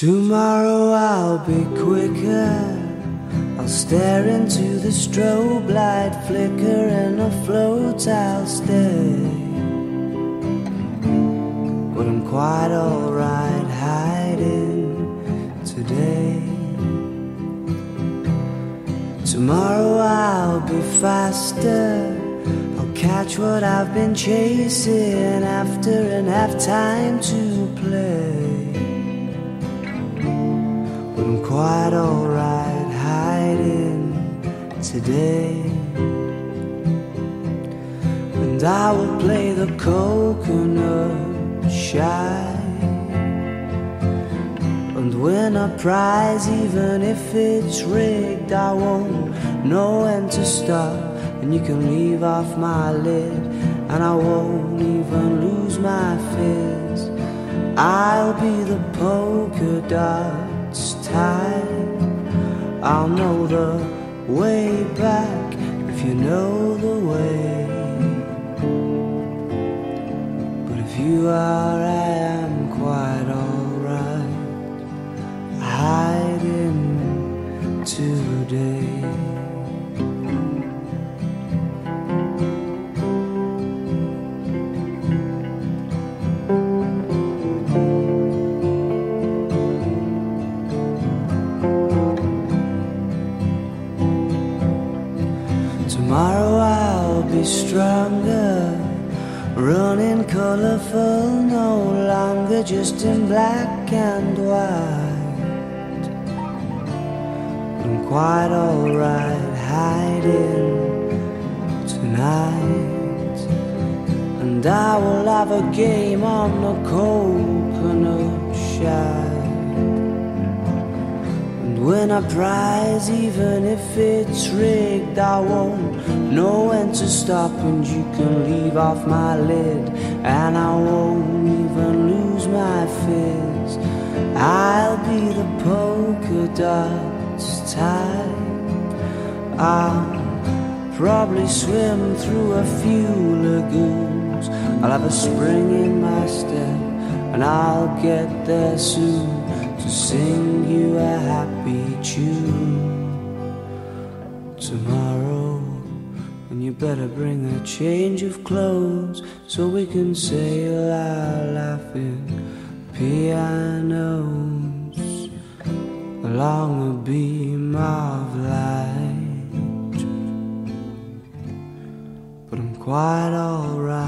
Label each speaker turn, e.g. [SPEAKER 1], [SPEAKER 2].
[SPEAKER 1] Tomorrow I'll be quicker. I'll stare into the strobe light flicker and afloat I'll stay. But I'm quite alright hiding today. Tomorrow I'll be faster. I'll catch what I've been chasing after and have time to play. I'm quite alright hiding today. And I will play the coconut shy and win a prize, even if it's rigged. I won't know when to stop, and you can leave off my lid, and I won't even lose my fizz. I'll be the polka dots time. I'll know the way back if you know the way. But if you are, Tomorrow I'll be stronger, running colorful, no longer just in black and white. I'm quite alright hiding tonight, and I will have a game on the coconut shy win a prize, even if it's rigged. I won't know when to stop, and you can leave off my lid, and I won't even lose my fizz. I'll be the polka dots type. I'll probably swim through a few lagoons. I'll have a spring in my step, and I'll get there soon to sing a happy tune tomorrow. And you better bring a change of clothes so we can sail our laughing pianos along a beam of light. But I'm quite alright